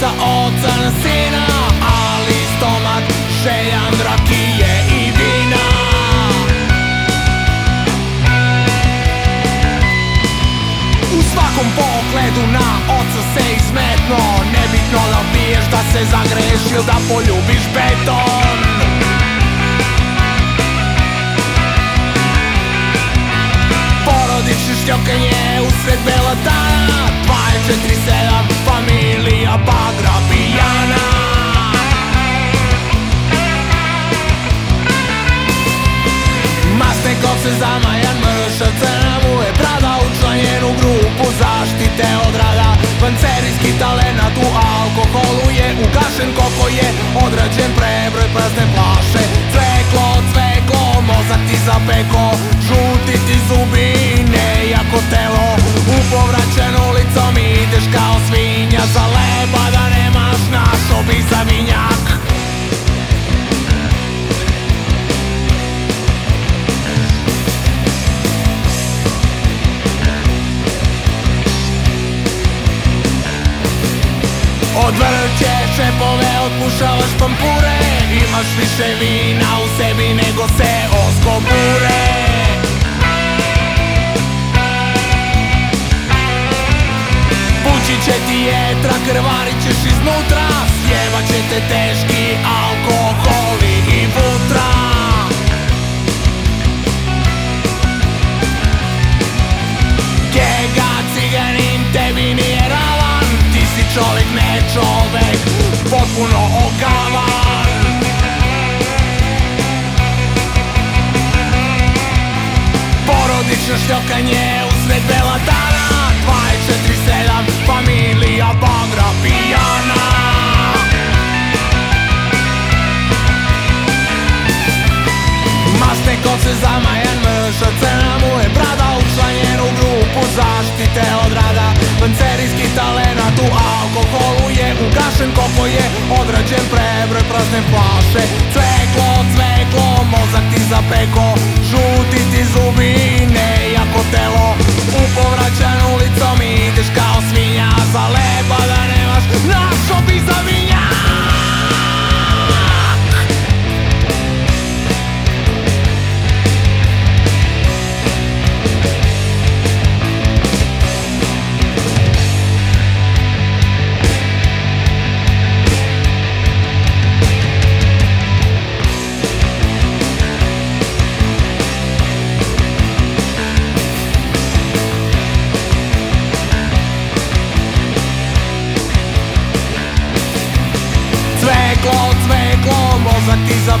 sa oca na sina Ali stomak željan rakije i vina. U svakom pogledu na oca se izmetno Nebitno da piješ da se zagreš ili da poljubiš beton. Porodični šljokanje usred bela dana 247 se zamajan mršav crna mu je brada Učlanjen u grupu zaštite od rada. Pancerijski talenat u alkoholu je Ugašen koliko je odrađen prebroj prazne flaše. Cveklo, cveklo, mozak ti zapeko Žuti ti zubi, nejako telo. Upovraćeno ulicom ideš kao svinja Za leba da nemaš našo bi vinjak Odvrće šepove, otpušavaš pampure. Imaš više vina u sebi nego se oskobure Pući će ti jetra, krvarit ćeš iznutra. Sjevat će te teški alkoholi Porodično šljokanje usred bela dana. 247 familija bagra pijana. Masne koce zamajan mrša crna mu je brada Učlanjen u grupu zaštite od rada Pancerijski talenat u alkoholu je Ugašen koliko je odrađen prebroj prazne flaše. Cveklo, cveklo, mozak ti zapeko Žuti ti zubi, nejako telo. Upovraćan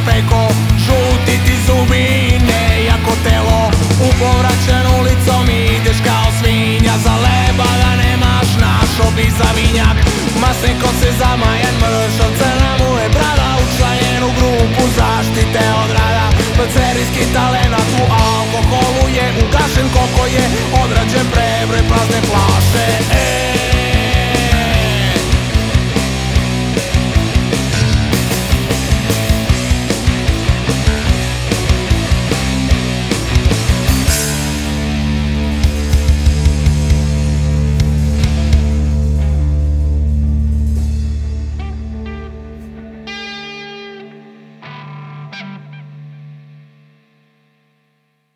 preko Žuti ti zubi, nejako telo U povraćen ulicom ideš kao svinja. Za leba da nemaš našo bi za Masnikom si zamajan mršav Crna mu je brada. Učlanjen u grupu zaštite od rada. Bacerijski talenat u alkoholu je Ugašen koko je